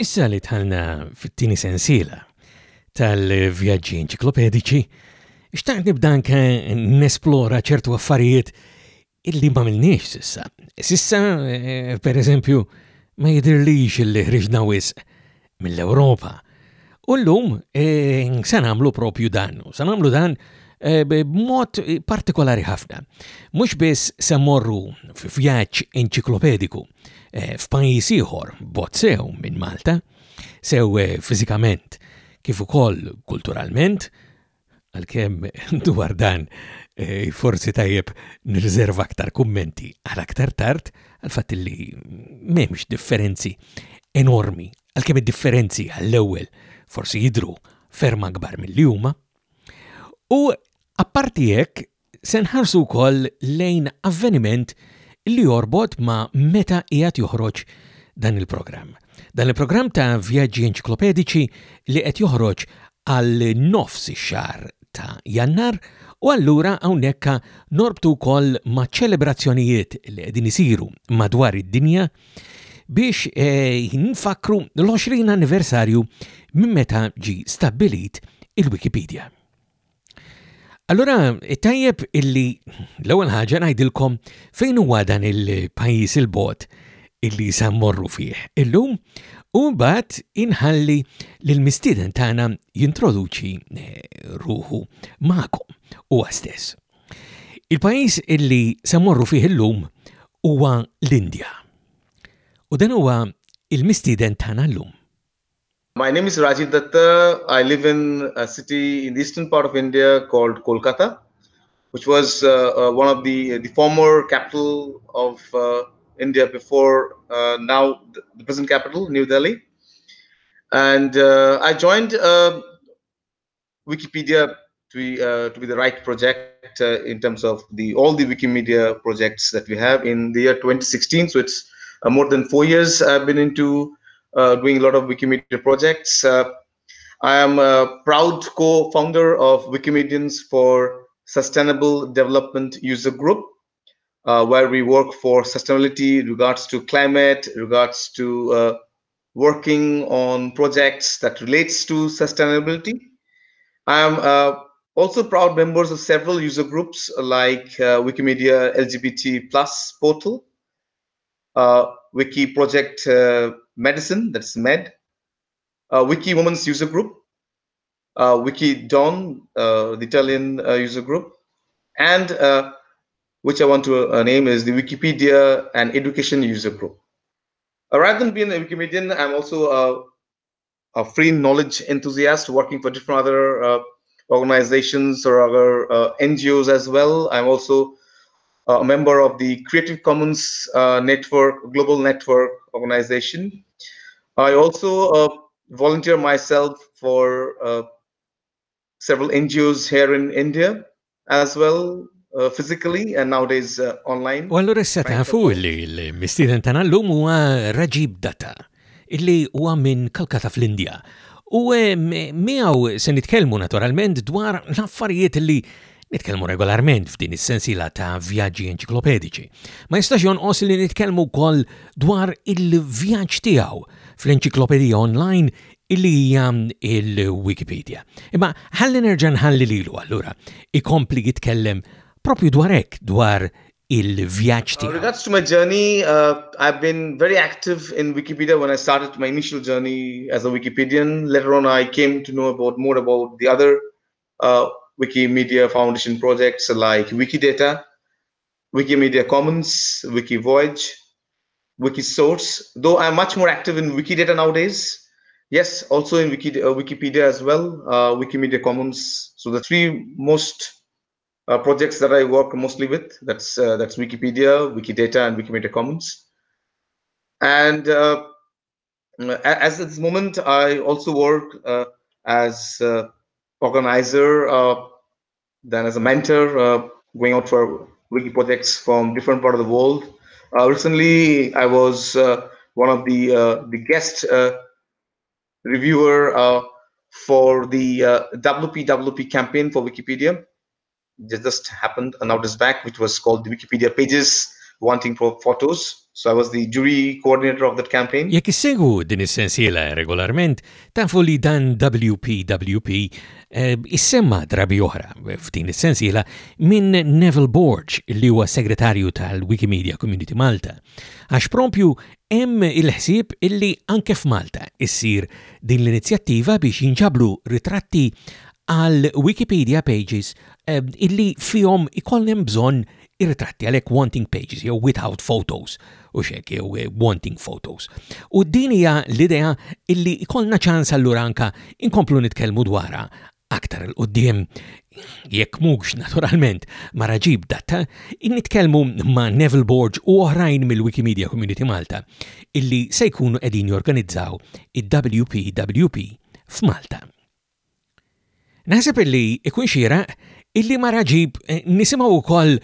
Issa li tħalna fit-tini sensiela tal-vjaġġi enċiklopedici, xtaqt nibda anke nesplora ċertu affarijiet illi ma milniex sissa. Sissa, eh, per eżempju, ma jidirlix illi ħriġna wisq mill-Ewropa. U l-lum eh, sanamlu propju dan, sanamlu dan eh, b'mod partikolari ħafna. Mhux biss se morru f'vjaġġ enċiklopediku e, Eh, f'pajjiż ieħor bot sew minn Malta, sew eh, fiżikament kif ukoll kulturalment, għalkemm dwar dan eh, forsi tajjeb nirriserva aktar kummenti għal aktar tard għal fatt li m'hemmx differenzi enormi għalkemm id-differenzi għall-ewwel forsi jidru ferma akbar mill huma. U apparti hekk se nħarsu wkoll lejn avveniment li jorbot ma meta qiegħed joħroġ dan il-programm. Dan il-programm ta' vjaġġi enċiklopedici li qed joħroġ għal nofs ix-xar ta' jannar u allura hawnhekk norbtu wkoll ma' ċelebrazzjonijiet li qegħdin isiru madwar id-dinja biex e, jinfakru nfakru l-20 anniversarju minn meta ġi stabbilit il-Wikipedia. Allora, tajjeb illi l-ewwel ħaġa ngħidilkom fejn huwa dan il-pajjiż il-bot illi sammorru fih illum u mbagħad inħalli lil mistieden tagħna jintroduċi eh, ruħu magħkom huwa stess. Il-pajjiż illi sammorru fih illum huwa l-Indja. U dan huwa il-mistieden tagħna llum. My name is Rajeeb Dutta. I live in a city in the eastern part of India called Kolkata, which was uh, uh, one of the the former capital of uh, India before uh, now the present capital, New Delhi. And uh, I joined uh, Wikipedia to be to be the right project in terms of the all the Wikimedia projects that we have in the year 2016. So it's more than four years I've been into doing a lot of Wikimedia projects. Uh, I am a proud co-founder of Wikimedians for Sustainable Development User Group, uh, where we work for sustainability regards to climate, regards to uh, working on projects that relates to sustainability. I am uh, also proud members of several user groups like Wikimedia LGBT plus portal, uh, Wiki Project uh, Medicine, that's MED, uh, Wiki Women's User Group, Wiki Don, the Italian user group, and which I want to name is the Wikipedia and Education User Group. rather than being a Wikimedian, I'm also a, free knowledge enthusiast working for different other uh, organizations or other uh, NGOs as well. I'm also a member of the Creative Commons uh, Network, Global Network organization. I also uh, volunteer myself for uh, several NGOs here in India as well, uh, physically and nowadays uh, online. U allura issa tafu li l-mistiden tana l-lum huwa Rajib Data, illi huwa minn Kalkata fl-Indja. U miegħu se nitkellmu naturalment dwar l-affarijiet li nitkellmu regolarment f'din is-sensiela ta' vjaġġi enċiklopedici. Ma jistax jonqos li nitkellmu wkoll dwar il-vjaġġ tiegħu fl-enċiklopedija online illi hija il-Wikipedia. Imma ħalli nerġa' nħalli lilu allura ikompli jitkellem propju dwar hekk dwar il-vjaġġ tiegħu. regards to my journey, uh, I've been very active in Wikipedia when I started my initial journey as a Wikipedian. Later on, I came to know about more about the other uh, Wikimedia Foundation projects like Wikidata, Wikimedia Commons, Wikivoyage, Wikisource, though I'm much more active in Wikidata nowadays. Yes, also in Wiki, uh, Wikipedia as well, uh, Wikimedia Commons. So the three most uh, projects that I work mostly with, that's uh, that's Wikipedia, Wikidata, and Wikimedia Commons. And uh, as at this moment, I also work uh, as organizer then as a mentor, uh, going out for wiki projects from different part of the world. Uh, recently, I was uh, one of the uh, the guest uh, reviewer for the WPWP campaign for Wikipedia. It just happened a notice back, which was called the Wikipedia pages wanting for photos. So I was the jury coordinator of that campaign. Jekk issegwu din is-sensiela regolarment, tafu li dan WPWP eh, issemma drabi oħra f'din is-sensiela minn Neville Borch li huwa segretarju tal-Wikimedia Community Malta. Għax prompju hemm il-ħsieb illi anke f'Malta issir din l-inizjattiva biex jinġablu ritratti għal Wikipedia pages eh, illi fihom ikollhom bżonn ir-ritratti għalhekk wanting pages jew without photos u xek jew eh, wanting photos. U din hija l-idea illi ikollna ċans allura anka inkomplu nitkellmu dwarha aktar l-qoddim jekk mhux naturalment ma raġib datta, eh, nitkellmu ma' Neville Borge u oħrajn mill-Wikimedia Community Malta illi se jkunu qegħdin jorganizzaw il-WPWP f'Malta. Naħseb illi ikun xira illi ma raġib eh, nisimgħu wkoll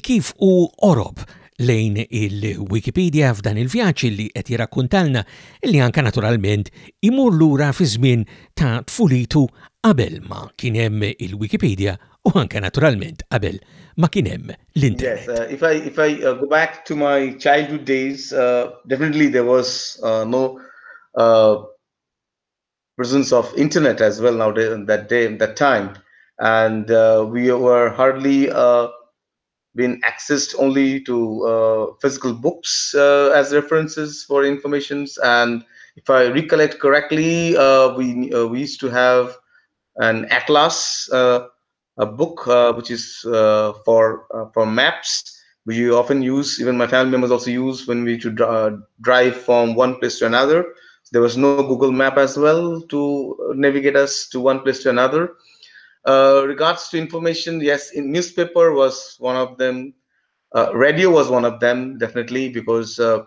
kif u orob lejn il-Wikipedia f'dan il-vjaġġ li qed jirakkuntalna li anka naturalment imur lura fi żmien ta' tfulitu qabel ma kien hemm il-Wikipedia u anka naturalment qabel ma kien hemm l-internet. Yes, uh, if I if I uh, go back to my childhood days, uh, definitely there was uh, no uh, presence of internet as well nowadays that day that time, and uh, we were hardly uh, been accessed only to uh, physical books uh, as references for informations. And if I recollect correctly, uh, we uh, we used to have an atlas, uh, a book uh, which is for for maps. We often use, even my family members also use when we to drive from one place to another. There was no Google Map as well to navigate us to one place to another uh, regards to information, yes, in newspaper was one of them. Uh, radio was one of them, definitely, because uh,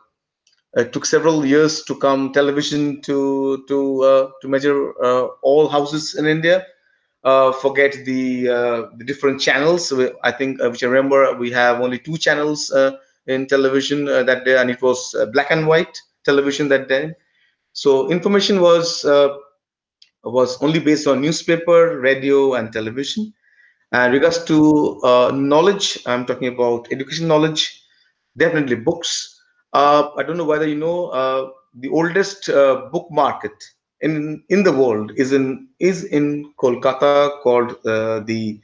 it took several years to come television to to uh, to measure uh, all houses in India. Forget the the different channels. I think, which I remember, we have only two channels in television that day, and it was black and white television that day. So information was was only based on newspaper, radio, and television. And regards to uh, knowledge, I'm talking about education knowledge, definitely books. Uh, I don't know whether you know uh, the oldest uh, book market in in the world is in is in Kolkata called uh, the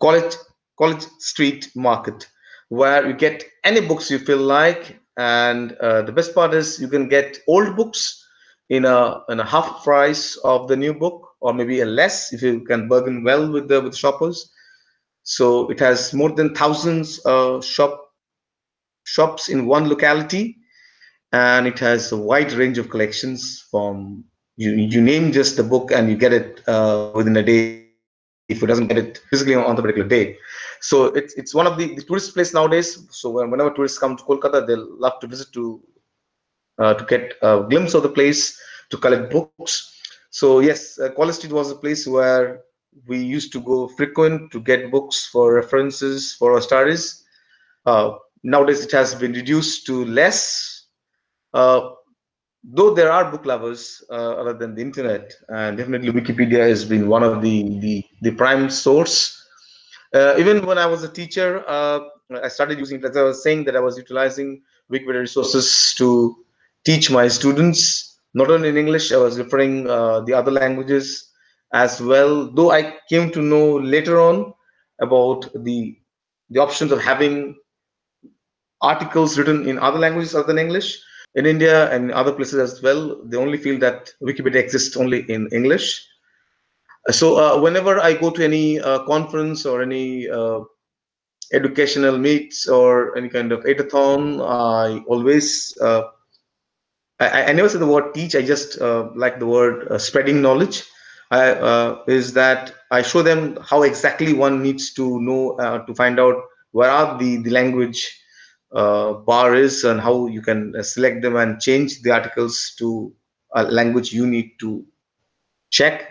College College Street Market, where you get any books you feel like. And uh, the best part is you can get old books in a in a half price of the new book or maybe a less if you can bargain well with the with shoppers. So it has more than thousands of shop shops in one locality and it has a wide range of collections from you you name just the book and you get it uh, within a day if it doesn't get it physically on the particular day. So it's it's one of the, the tourist place nowadays. So whenever tourists come to kolkata they'll love to visit to uh, to get a glimpse of the place, to collect books. So yes, uh, College Street was a place where we used to go frequent to get books for references for our studies. Uh, nowadays, it has been reduced to less. Uh, though there are book lovers uh, other than the internet, and definitely Wikipedia has been one of the the, the prime source. Uh, even when I was a teacher, uh, I started using, as I was saying, that I was utilizing Wikipedia resources to teach my students not only in english i was referring uh, the other languages as well. Though i came to know later on about the the options of having articles written in other languages other than english. In india and other places as well they only feel that wikipedia exists only in english. So uh, whenever i go to any uh, conference or any uh, educational meets or any kind of editathon i always uh, I, I never say the word teach. I just uh, like the word uh, spreading knowledge. I, uh, is that I show them how exactly one needs to know uh, to find out where are the the language uh, bar is and how you can uh, select them and change the articles to a language you need to check.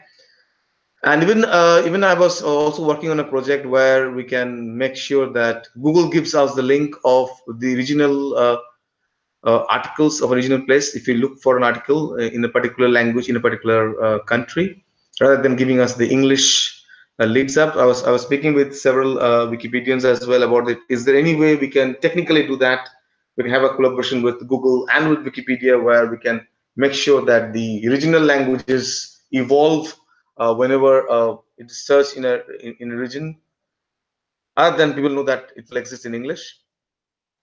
And even even I was also working on a project where we can make sure that Google gives us the link of the original uh, articles of original place if you look for an article uh, in a particular language in a particular uh, country rather than giving us the english uh, leads up i was i was speaking with several uh, wikipedians as well about it is there any way we can technically do that we can have a collaboration with Google and with Wikipedia where we can make sure that the regional languages evolve uh, whenever it is searched in a in, in, a region. Other than people know that it will exist in English.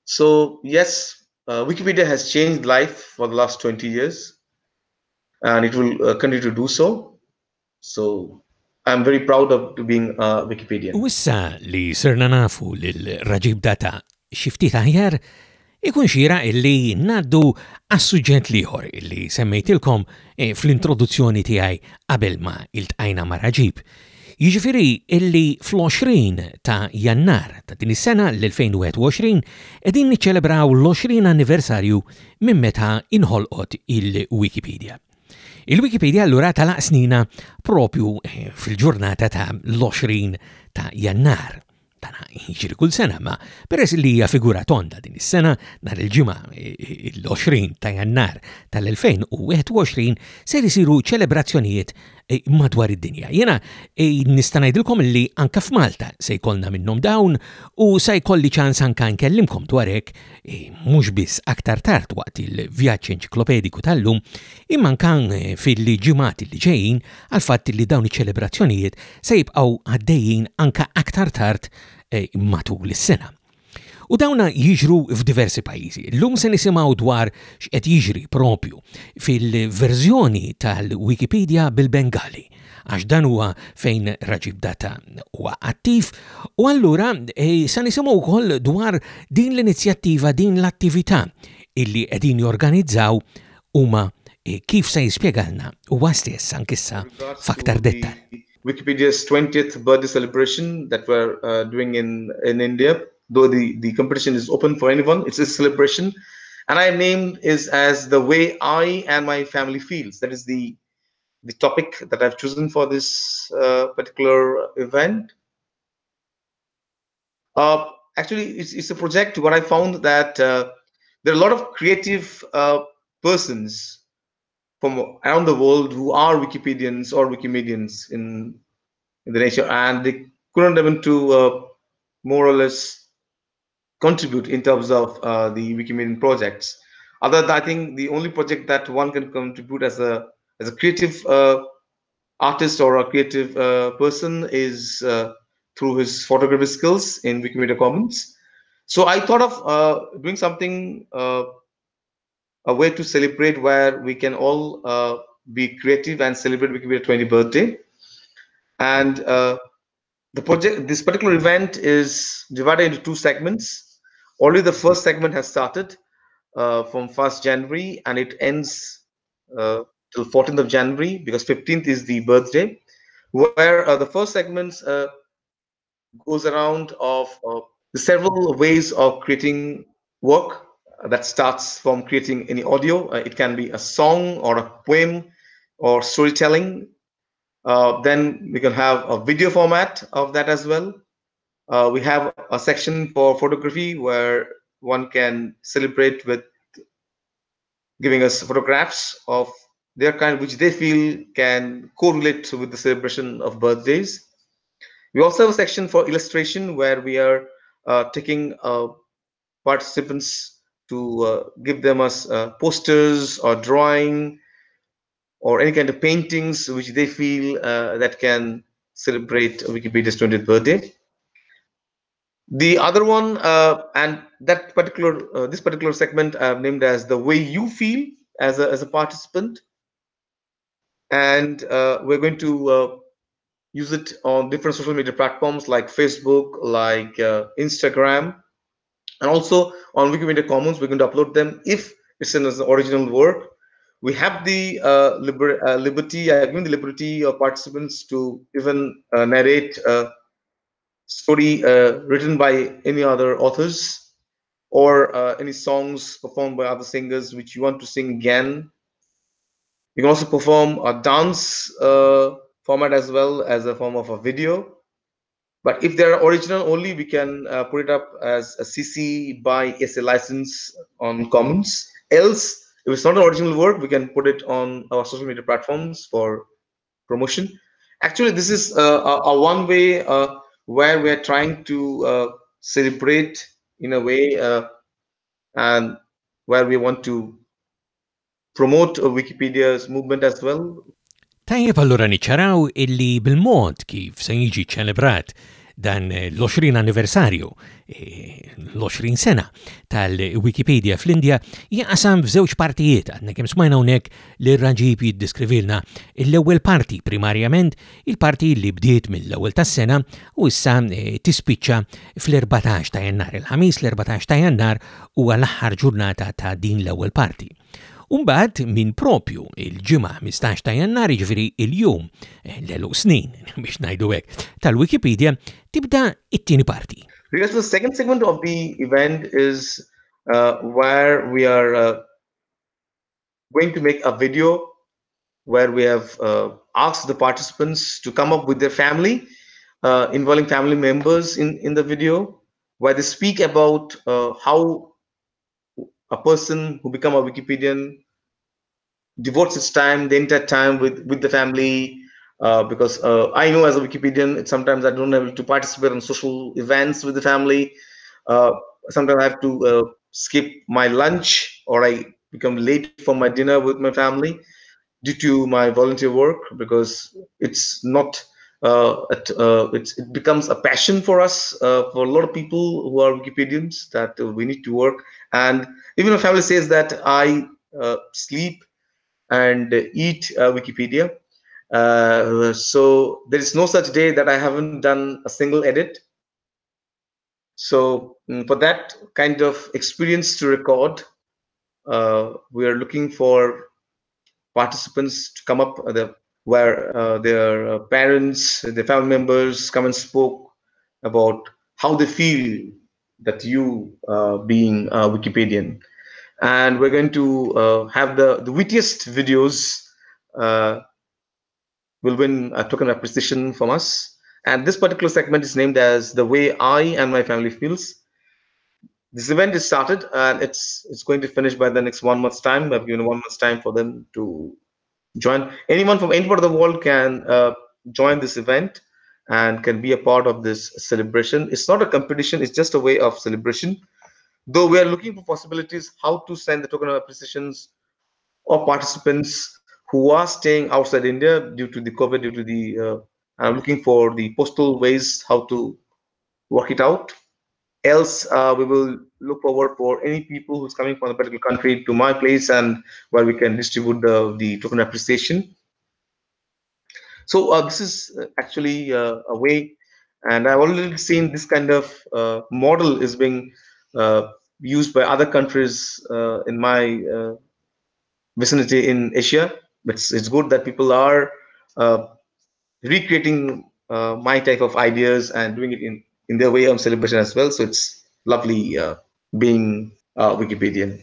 So yes, uh, Wikipedia has changed life for the last 20 years, and it will uh, continue to do so. So I'm very proud of being a Wikipedian. Wissa li sirna nafu lil-raġib data xiftit aħjar, ikun xira illi naddu għas-suġġent liħor illi semmejtilkom eh, fl-introduzzjoni tiegħi qabel ma il-tqajna ma' raġib. Jiġifieri illi fl-20 ta' jannar ta' din is-sena l-2021 qegħdin niċċelebraw l-20 anniversarju minn meta inħolqot il-Wikipedia. Il-Wikipedia allura talaq snina propju eh, fil-ġurnata ta' l-20 ta' jannar tana jiġri kull sena, ma peress li hija figura tonda din is-sena nhar il-ġimgħa eh, l-20 ta' Jannar tal-2021 se jsiru ċelebrazzjonijiet Eh, madwar id-dinja. Jena eh, nista' ngħidilkom li anka f'Malta se jkollna minnhom dawn u se jkolli ċans anka nkellimkom dwar hekk eh, mhux biss aktar tard waqt il-vjaġġ enċiklopediku tal-lum imma kan fil-ġimgħat li ġejjin għal fatt li dawn iċ-ċelebrazzjonijiet se jibqgħu għaddejjin anka aktar tard matul is-sena. U dawna jiġru f'diversi pajjiżi. L-lum se nisimgħu dwar x'qed jiġri propju fil-verżjoni tal-Wikipedia bil-Bengali għax dan huwa fejn Raġib Data huwa attiv u allura eh, e, sa nisimgħu wkoll dwar din l-inizjattiva, din l-attività illi qegħdin jorganizzaw huma e, kif se jispjegalna huwa stess ankissa f'aktar dettal. Wikipedia's 20th birthday celebration that we're uh, doing in, in India. Though the, the competition is open for anyone, it's a celebration. And I named is as the way I and my family feels. That is the the topic that I've chosen for this uh, particular event. Uh, actually, it's, it's a project where I found that uh, there are a lot of creative uh, persons from around the world who are Wikipedians or Wikimedians in in the nation, and they couldn't even to uh, more or less contribute in terms of uh, the Wikimedian projects. Other than I think the only project that one can contribute as a as a creative uh, artist or a creative uh, person is uh, through his photography skills in Wikimedia Commons. So I thought of uh, doing something a way to celebrate where we can all uh, be creative and celebrate Wikimedia 20 birthday. And uh, the project, this particular event is divided into two segments. Only the first segment has started uh, from 1st January and it ends uh, till 14th of January because 15th is the birthday, where uh, the first segment uh, goes around of the several ways of creating work that starts from creating any audio. Uh, it can be a song or a poem or storytelling. Uh, then we can have a video format of that as well. Uh, we have a section for photography where one can celebrate with giving us photographs of their kind, which they feel can correlate with the celebration of birthdays. We also have a section for illustration where we are uh, taking uh, participants to uh, give them as uh, posters or drawing or any kind of paintings which they feel uh, that can celebrate Wikipedia's 20th birthday. The other one, uh, and that particular uh, this particular segment I've named as the way you feel as a as a participant, and uh, we're going to use it on different social media platforms like Facebook, like Instagram, and also on Wikimedia Commons, we're going to upload them if it's in an original work. We have the uh, liber uh, liberty, I've given the liberty of participants to even uh, narrate story uh, written by any other authors or uh, any songs performed by other singers which you want to sing again. You can also perform a dance uh, format as well as a form of a video but if they're original only, we can uh, put it up as a CC by SA license on Commons. Else, if it's not an original work, we can put it on our social media platforms for promotion. Actually, this is uh, a, a, one way uh, where we're trying to uh, celebrate in a way uh, and where we want to promote Wikipedia's movement as well. Tajjeb allura niċċaraw illi bil-mod kif se jiġi ċelebrat dan l-20 anniversarju, e, l-20 sena tal-Wikipedia fl-Indja jaqsam f'żewġ partijiet għadna kem smajna hawnhekk li raġib jiddiskrivilna l-ewwel parti primarjament il-parti li bdiet mill-ewwel tas-sena u issa e, tispiċċa fl-14 ta' Jannar il-ħamis l-14 ta' Jannar huwa l-aħħar ġurnata ta' din l-ewwel parti. Umbat minn propju il-ġimma 15 ta' jannar il-jum eh, l-elu snin biex tal-Wikipedia tibda it-tieni parti. Because the second segment of the event is uh, where we are uh, going to make a video where we have uh, asked the participants to come up with their family, uh, involving family members in, in the video, where they speak about uh, how a person who become a Wikipedian devotes his time, the entire time with with the family. Uh, because uh, I know as a Wikipedian, sometimes I don't able to participate in social events with the family. Uh, sometimes I have to uh, skip my lunch or I become late for my dinner with my family due to my volunteer work because it's not it, uh, it becomes a passion for us uh, for a lot of people who are Wikipedians that we need to work and even my family says that I uh, sleep and eat uh, Wikipedia. Uh, so there is no such day that I haven't done a single edit. So mm, for that kind of experience to record, uh, we are looking for participants to come up the, where uh, their parents, their family members come and spoke about how they feel that you uh, being a Wikipedian. And we're going to uh, have the, the wittiest videos uh, will win a token of appreciation from us. And this particular segment is named as The Way I and My Family Feels. This event is started and it's it's going to finish by the next one month's time. I've given one month's time for them to join. Anyone from any part of the world can uh, join this event and can be a part of this celebration. It's not a competition, it's just a way of celebration. Though we are looking for possibilities how to send the token of appreciations or participants who are staying outside India due to the COVID, due to the, uh, I'm looking for the postal ways how to work it out. Else, uh, we will look forward for any people who's coming from a particular country to my place and where we can distribute the, the token appreciation. So uh, this is uh, actually uh, a way, and I've already seen this kind of uh, model is being uh, used by other countries uh, in my vicinity in Asia. It's it's good that people are recreating my type of ideas and doing it in in their way of celebration as well. So it's lovely being Wikipedian.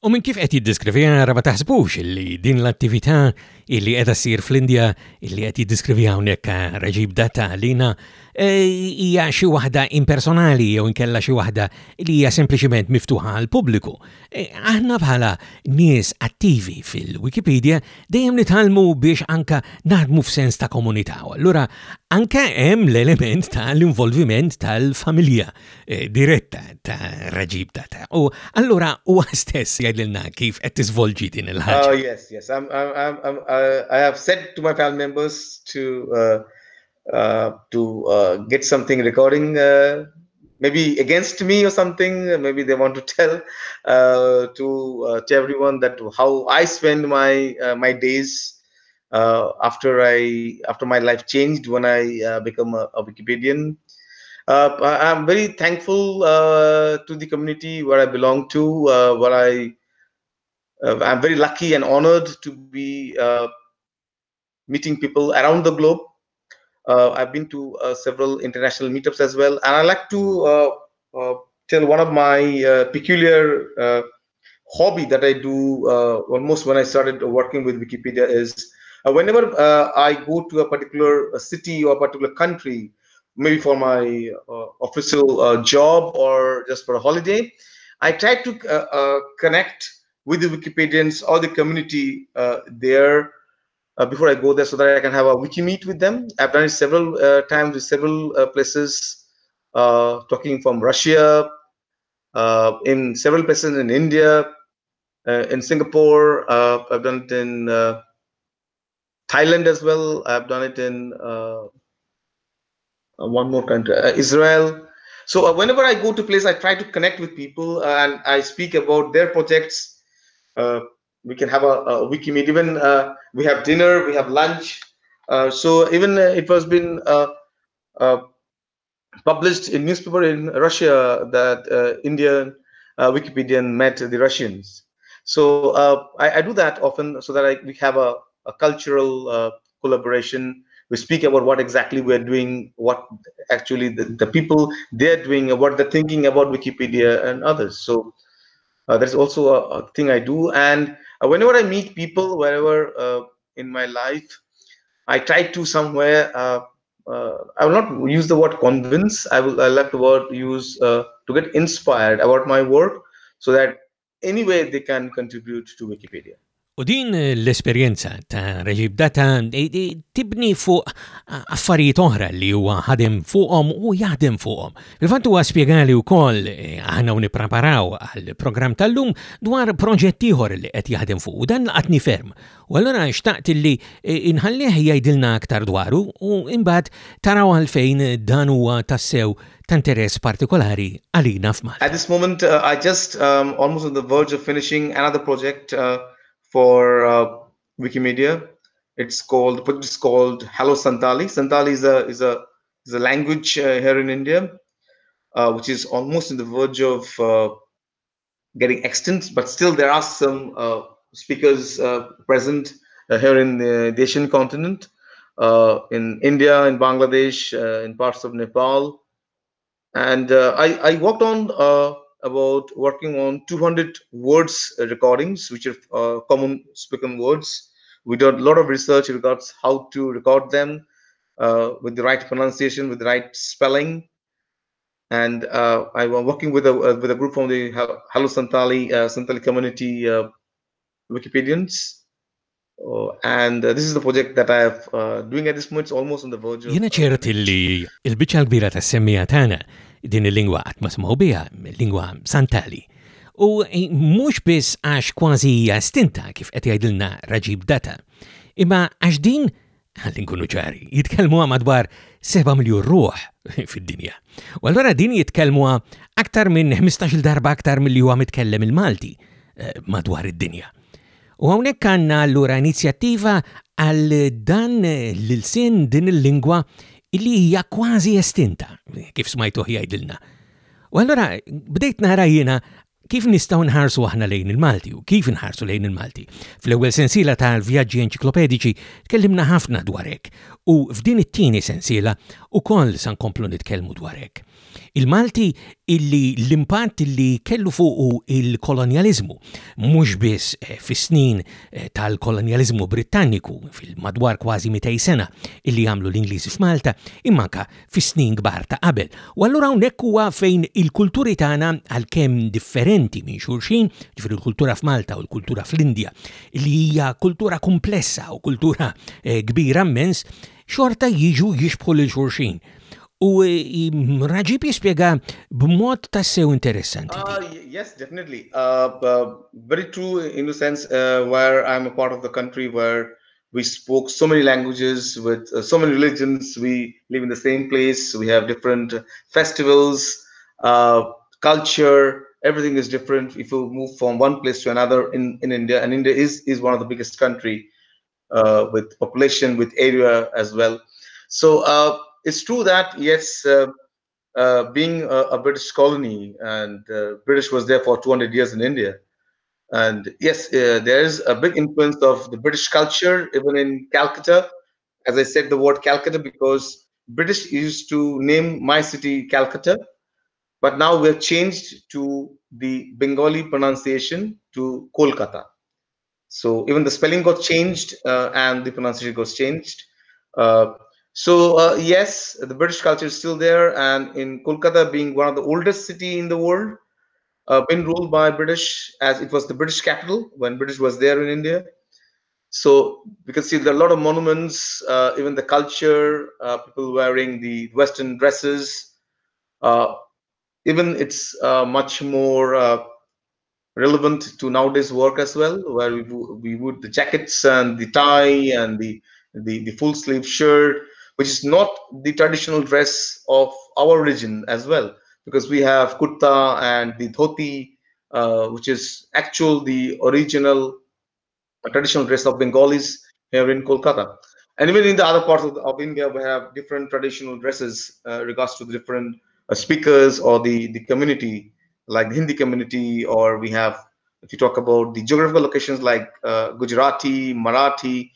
U minn kif qed jiddiskrivija raba taħsbux li din l-attività illi qed ssir fl-Indja illi qed jiddiskrivija hawnhekk eh, Raġib Data għalina Eh, hija xi waħda impersonali jew inkella xi waħda li hija sempliċiment miftuħa għal pubbliku. Eh, aħna bħala nies attivi fil-Wikipedia dejjem nitħalmu biex anka naħdmu f'sens ta' komunità. Allura anka hemm l-element tal-involviment tal-familja eh, diretta ta' raġib data. U allura huwa stess jgħidilna kif qed tiżvolġi din il-ħaġa. Oh yes, yes. I'm, I'm, I'm, I'm uh I have said to my family members to uh, to uh, get something recording uh, maybe against me or something maybe they want to tell uh, to uh, to everyone that how i spend my uh, my days after i after my life changed when i become a, a wikipedian. I'm very thankful to the community where i belong to where i i'm very lucky and honored to be meeting people around the globe. uh, Uh, I've been to uh, several international meetups as well, and I like to uh, uh tell one of my uh, peculiar hobby that I do almost when I started working with Wikipedia is whenever I go to a particular city or particular country, maybe for my official job or just for a holiday, I try to connect with the Wikipedians or the community there uh, before I go there so that I can have a wiki meet with them. I've done it several uh, times with several uh, places, uh, talking from Russia, uh, in several places in India, uh, in Singapore. I've done it in Thailand as well. I've done it in one more country, Israel. So whenever I go to place, I try to connect with people and I speak about their projects. We can have a, a Wikimedia. Even we have dinner, we have lunch. so even it was been published in newspaper in Russia that uh, Indian uh, Wikipedian met the Russians. So uh, I, I, do that often so that I, we have a, a cultural uh, collaboration. We speak about what exactly we're doing, what actually the, the people they're doing, what they're thinking about Wikipedia and others. So uh, also a, a, thing I do. And uh, whenever I meet people, wherever in my life, I try to somewhere uh, I will not use the word convince. I will I like the word use uh, to get inspired about my work, so that anyway they can contribute to Wikipedia. U din l-esperienza ta' Reġib Data eh, eh, tibni fuq affarijiet oħra li huwa ħadem fuqhom u jaħdem fuqhom. Il-fatt huwa spjegali wkoll eh, aħna nippreparaw għal programm tal-lum dwar proġett ieħor li qed jaħdem fuq u dan laqatni ferm. U allura xtaqt li inħallih jgħidilna aktar dwaru u imbagħad taraw għalfejn dan huwa tassew ta' interess partikolari għalina f'Malta. At this moment uh, I just um, almost on the verge of finishing another project uh, for uh, Wikimedia. It's called it's called Hello Santali. Santali is a is a is a language uh, here in India, uh, which is almost in the verge of uh, getting extinct, but still there are some uh, speakers uh, present here in the, the, Asian continent, in India, in Bangladesh, in parts of Nepal, and I I worked on about working on 200 words uh, recordings, which are uh, common spoken words. We did a lot of research regards how to record them uh, with the right pronunciation, with the right spelling. And uh, I was working with a uh, with a group from the Hello Santali uh, Santali community Wikipedians. Uh, and uh, this is the project that I have uh, doing at this moment. It's almost on the verge of. Jena ċert li il-biċċa kbira ta' semmija tagħna din il-lingwa qatt ma smgħu biha, lingwa Santali. U eh, mhux biss għax kważi stinta kif qed jgħidilna Raġib Data, imma għax din għallin kunu ċari, jitkellmuha madwar 7 miljon ruħ fid-dinja. U allora din jitkellmuha aktar minn 15 darba aktar mill-li huwa mitkellem il-Malti eh, madwar id-dinja. U hawnhekk għandna allura inizjattiva għal dan eh, l-sin din il-lingwa illi hija kważi estinta, kif smajtu jgħidilna. U allora bdejt nara jiena kif nistaw nħarsu aħna lejn il-Malti u kif nħarsu lejn il-Malti. Fl-ewwel sensiela tal-vjaġġi enċiklopedici tkellimna ħafna dwarek u f'din it-tieni sensiela ukoll san komplu nitkellmu dwarek. Il-Malti illi l-impatt illi kellu fuq il-kolonializmu, mhux biss eh, fis-snin eh, tal-kolonializmu Britanniku fil-madwar kważi 200 sena illi għamlu l-Ingliżi f'Malta, immanka fis-snin kbar ta' qabel. U allura hawnhekk huwa fejn il-kulturi tagħna għalkemm differenti minn xulxin, ġifier il-kultura f'Malta u l-kultura fl-Indja, li hija kultura komplessa u kultura eh, kbira immens, xorta jiġu jixbħu l-xulxin U Rajeeb jispiega b'mod tassew interessanti. Uh, yes, definitely. Uh, uh, very true in the sense uh, where I'm a part of the country where we spoke so many languages with uh, so many religions. We live in the same place. We have different festivals, uh, culture. Everything is different. If you move from one place to another in, in India, and India is, is one of the biggest country with population, with area as well. So it's true that yes, uh, uh, being a, a, British colony and uh, British was there for 200 years in India, and yes, there is a big influence of the British culture even in Calcutta. As I said, the word Calcutta because British used to name my city Calcutta, but now we have changed to the Bengali pronunciation to Kolkata. So even the spelling got changed uh, and the pronunciation got changed. Uh, so uh, yes, the British culture is still there, and in Kolkata, being one of the oldest city in the world, uh, been ruled by British as it was the British capital when British was there in India. So we can see there are a lot of monuments, uh, even the culture, uh, people wearing the Western dresses. Uh, even it's uh, much more relevant to nowadays work as well, where we, we would the jackets and the tie and the, the the full sleeve shirt, which is not the traditional dress of our region as well, because we have kurta and the dhoti, uh, which is actual the original traditional dress of Bengalis here in Kolkata. And even in the other parts of, of India, we have different traditional dresses uh, regards to the different uh, speakers or the, the community, like the Hindi community, or we have, if you talk about the geographical locations like uh, Gujarati, Marathi,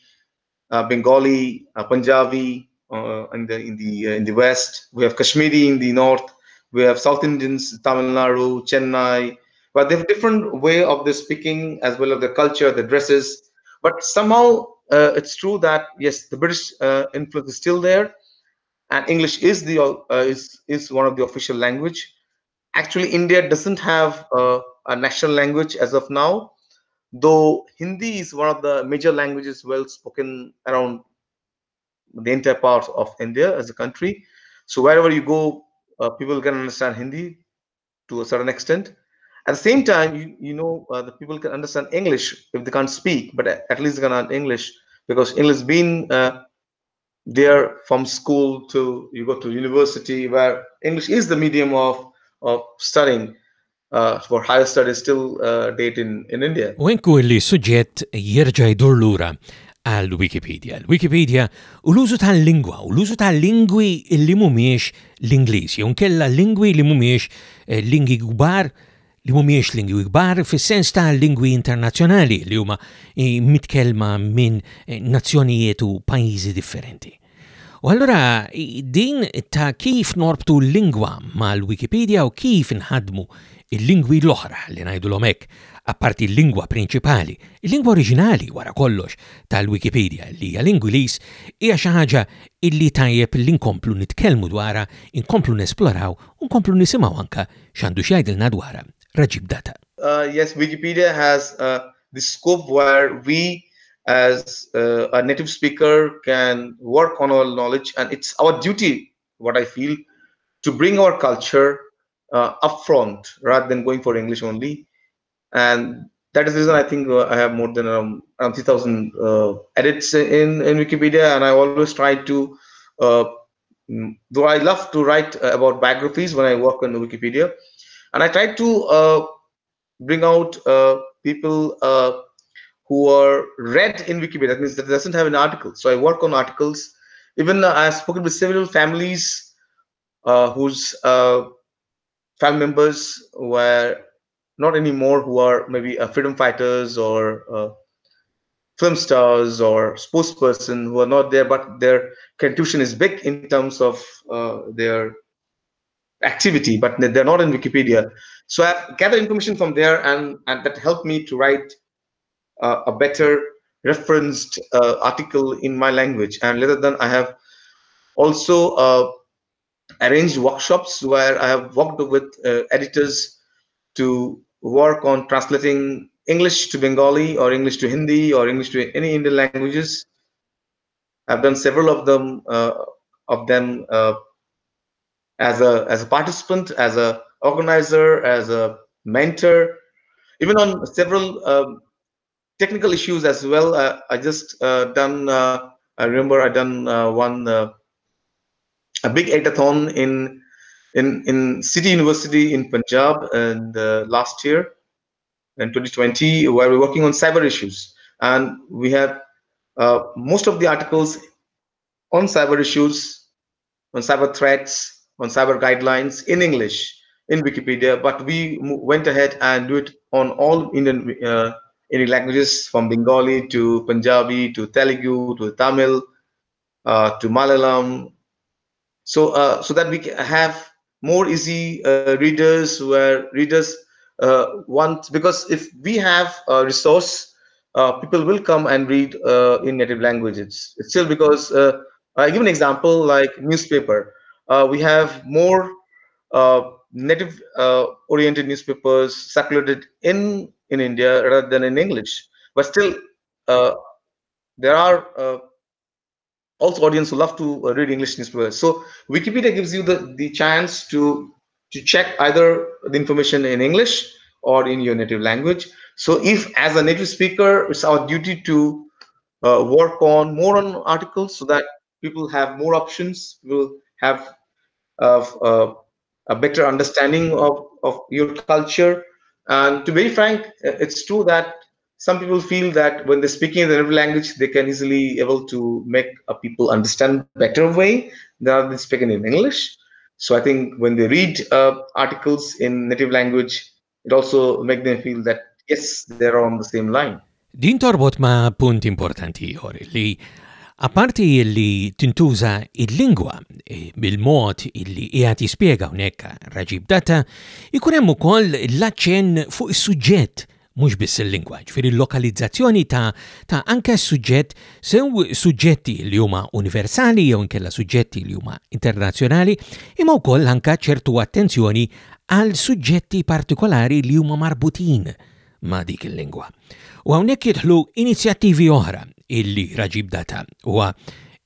uh, Bengali, uh, Punjabi uh, in the in the uh, in the west. We have Kashmiri in the north. We have South Indians, Tamil Nadu, Chennai, but they have different way of the speaking as well as the culture, the dresses. But somehow uh, it's true that yes, the British uh, influence is still there, and English is the uh, is is one of the official language. Actually, India doesn't have a national language as of now, though Hindi is one of the major languages well spoken around the entire part of India as a country. So wherever you go, uh, people can understand Hindi to a certain extent. At the same time, you, you know, uh, the people can understand English if they can't speak, but at least they can understand English because English been uh, there from school to you go to university where English is the medium of of studying uh, for higher studies still uh, date in in India. U enku li suġġett jerġa' jdur lura għal Wikipedia. L-Wikipedia u l-użu tal-lingwa, u l-użu tal-lingwi li mumiex l-Ingliż, jew lingwi li mumiex eh, lingwi kbar li mumiex lingwi kbar fis-sens ta' lingwi internazzjonali li huma eh, mitkelma minn eh, nazzjonijiet u pajjiżi differenti. U allura din ta' kif norbtu l-lingwa mal-Wikipedia u kif nħadmu il-lingwi l-oħra li ngħidu l-omek, apparti l-lingwa prinċipali, il-lingwa oriġinali wara kollox tal-Wikipedia li hija l-Ingwilis hija xi ħaġa illi tajjeb li nkomplu nitkellmu dwarha, inkomplu nesploraw u nkomplu nisimgħu anka x'għandu x'jgħidilna dwarha Raġib Data. uh, yes, Wikipedia has uh, the scope where we, as uh, a native speaker, can work on our knowledge, and it's our duty, what I feel, to bring our culture uh, upfront rather than going for English only. And that is the reason I think uh, I have more than um, around 3,000 uh, edits in, in Wikipedia, and I always try to. Uh, mm, though I love to write about biographies when I work on Wikipedia, and I try to uh, bring out uh, people uh, who are read in Wikipedia. That means that doesn't have an article. So I work on articles. Even I've spoken with several families whose family members were not anymore who are maybe uh, freedom fighters or uh, film stars or sports person who are not there, but their contribution is big in terms of uh, their activity, but they're not in Wikipedia. So I've gathered information from there, and, and that helped me to write uh, a better referenced uh, article in my language. And later than I have also uh, arranged workshops where I have worked with uh, editors to work on translating English to Bengali or English to Hindi or English to any Indian languages. I've done several of them uh, of them uh, as a as a participant, as a organizer, as a mentor, even on several um, technical issues as well. Uh, I just uh, done. Uh, I remember I done uh, one a big editathon in in in City University in Punjab and uh, last year in 2020, where we're working on cyber issues, and we have uh, most of the articles on cyber issues, on cyber threats, on cyber guidelines in English in Wikipedia, but we went ahead and do it on all Indian uh, Indian languages from Bengali to Punjabi to Telugu to Tamil uh, to Malayalam, so uh, so that we have more easy uh, readers where readers uh, want because if we have a resource uh, people will come and read in native languages. It's still because i give an example like newspaper. We have more native uh, oriented newspapers circulated in in india rather than in english. But still uh, there are uh, also audience love to uh, read english newspapers so wikipedia gives you the the chance to to check either the information in English or in your native language. So if as a native speaker, it's our duty to uh, work on more on articles so that people have more options, will have uh, uh, a better understanding of, of your culture. And to be frank, it's true that some people feel that when they're speaking in the native language, they can easily able to make a people understand better way than they speaking in English. So I think when they read uh, articles in native language, it also make them feel that yes, they're on the same line. Din torbot ma punt importanti ieħor li apparti li tintuża il-lingwa e bil-mod illi qiegħed jispjega hawnhekk raġib data, ikun hemm ukoll l-aċċenn fuq is-suġġett mhux biss il-lingwa, fir l-lokalizzazzjoni ta', ta anke suġġett sew suġġetti li huma universali jew inkella suġġetti li huma internazzjonali, imma wkoll anke ċertu attenzjoni għal suġġetti partikolari li huma marbutin ma' dik il-lingwa. U hawnhekk jidħlu inizjattivi oħra illi raġib data huwa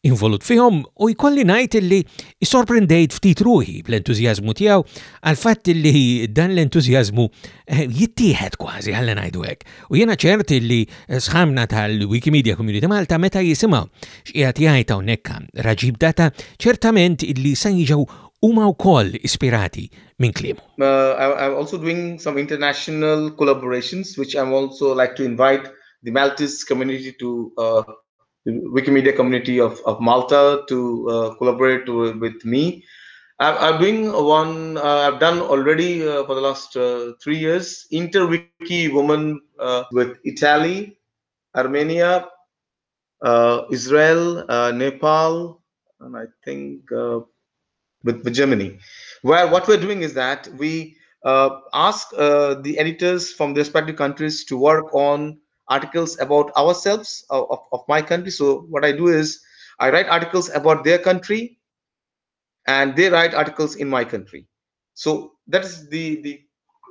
involut fihom u jkolli najt illi sorprendejt ftit ruħi bl-entużjażmu tiegħu għal fatt illi dan l-entużjażmu eh, jittieħed kważi ħalli ngħidu hekk. U jiena ċert illi sħamna tal-Wikimedia Community Malta meta jisimgħu x'qiegħed jgħid hawnhekk raġib data ċertament illi se jiġu huma wkoll ispirati minn klimu. Uh, I'm also doing some international collaborations which I'm also like to invite the Maltese community to uh, Wikimedia community of, of Malta to uh, collaborate to, with me. i am doing one, uh, I've done already uh, for the last uh, three years, Interwiki Woman uh, with Italy, Armenia, uh, Israel, Nepal, and I think with, with Germany. Where what we're doing is that we ask the editors from the respective countries to work on articles about ourselves of, of, of my country. So what i do is i write articles about their country and they write articles in my country. So that is the the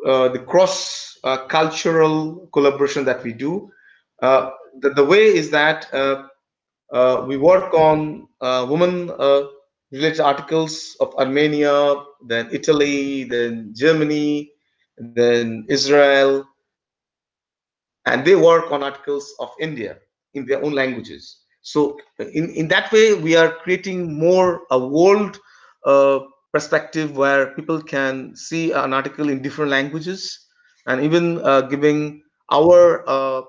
uh, the cross uh, cultural collaboration that we do. Uh, the, the way is that uh, uh, we work on uh, women related articles of armenia then italy then germany then israel and they work on articles of India in their own languages. So in, in that way, we are creating more a world uh, perspective where people can see an article in different languages and even uh, giving our uh,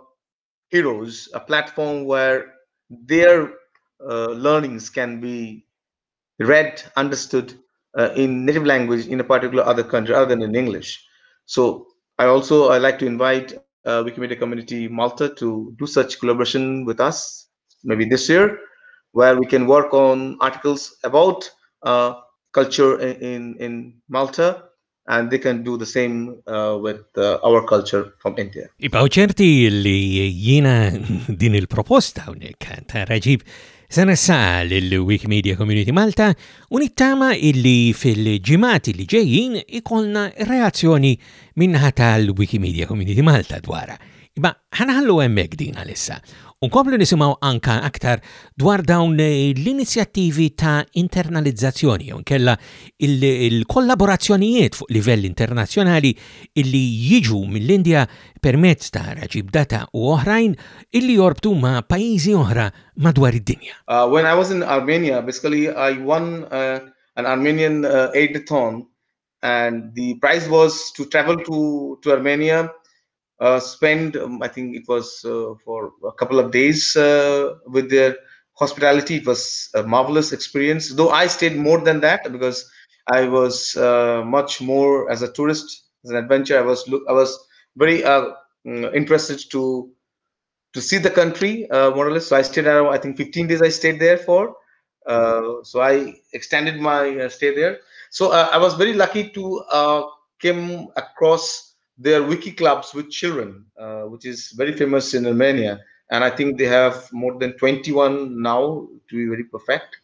heroes a platform where their uh, learnings can be read, understood uh, in native language in a particular other country other than in English. So I also I like to invite uh, Wikimedia Community Malta to do such collaboration with us, maybe this year, where we can work on articles about uh, culture in, in Malta and they can do the same uh, with uh, our culture from India. Ibaw ċerti li jina din il-proposta unik ta' Rajeeb Sena sal il-Wikimedia Community Malta unittama illi fil-ġimati li ġejjin ikolna reazzjoni minnaħa tal-Wikimedia Community Malta dwara. Iba ħanaħallu emmek din għalissa Unkomplu nisimaw anka aktar dwar dawn eh, l-inizjattivi ta' internalizzazzjoni, kella il-kollaborazzjonijiet fuq livell internazzjonali illi jiġu mill-Indja permezz ta' raġib data u oħrajn illi jorbtu ma' pajizi oħra madwar id-dinja. Uh, when I was in Armenia, basically I won uh, an Armenian uh, aid-a-thon and the prize was to travel to, to Armenia spend, um, I think it was uh, for a couple of days uh, with their hospitality. It was a marvelous experience. Though I stayed more than that because I was uh, much more as a tourist, as an adventure. I was look, I was very uh, mm, interested to to see the country uh, more or less. So I stayed around, I think 15 days. I stayed there for. so I extended my stay there. So I was very lucky to came across their wiki clubs with children, uh, which is very famous in Romania. And I think they have more than 21 now, to be very perfect,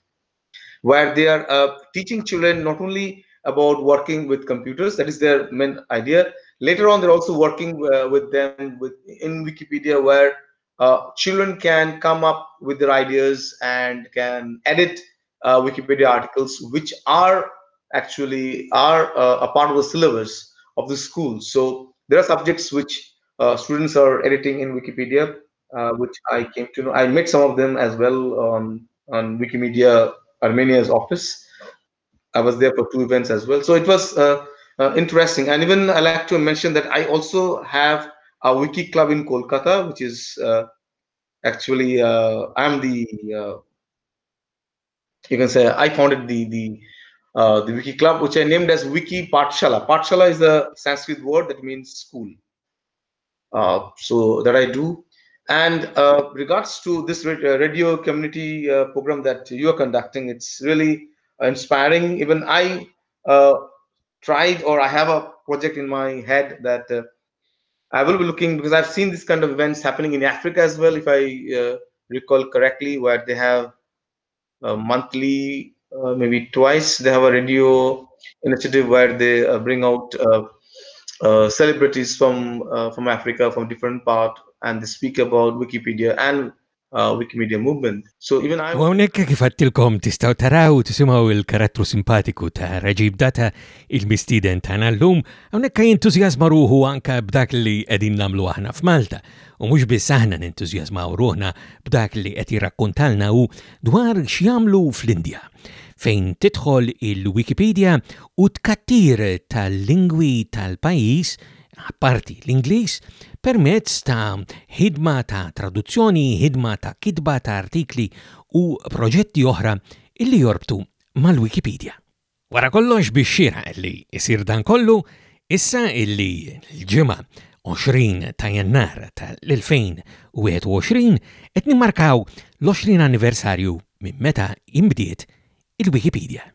where they are uh, teaching children not only about working with computers, that is their main idea. Later on, they're also working uh, with them with in Wikipedia, where uh, children can come up with their ideas and can edit uh, Wikipedia articles, which are actually are uh, a part of the syllabus of the school. So there are subjects which uh, students are editing in Wikipedia, uh, which I came to know. I met some of them as well on on Wikimedia Armenia's office. I was there for two events as well. So it was uh, uh, interesting. And even I like to mention that I also have a wiki club in Kolkata, which is uh, actually uh, I'm the you can say I founded the the uh, the wiki club, which I named as Wiki Patshala. Patshala is a Sanskrit word that means school. Uh, so that I do. And uh, regards to this radio community uh, program that you are conducting, it's really inspiring. Even I uh, tried, or I have a project in my head that uh, I will be looking because I've seen this kind of events happening in Africa as well, if I uh, recall correctly, where they have monthly, Uh, maybe twice, they have a radio initiative where they uh, bring out uh, uh, celebrities from uh, from Africa, from different part, and they speak about Wikipedia and uh, Wikimedia movement. So even I. Għonek kif għattilkom tistaw taraw tisimaw il-karattru simpatiku ta' Raġib Data il-mistiden ta' l-lum, għonek kaj entuzjazma ruħu anka b'dak li għedin namlu aħna f'Malta. U mux biss aħna nentuzjazmaw ruħna b'dak li qed jirrakkontalna u dwar x'jamlu fl-Indja fejn tidħol il-Wikipedia u tkattir tal-lingwi tal-pajis, apparti l-Inglis, permezz ta' ħidma ta' traduzzjoni, ħidma ta' kitba ta' artikli u proġetti oħra illi jorbtu mal-Wikipedia. Wara kollox biex xira li jisir dan kollu, issa illi l-ġimma 20 ta' jannar tal-2021 qed nimmarkaw l-20 anniversarju minn meta imbdiet il-Wikipedia.